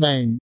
Bạn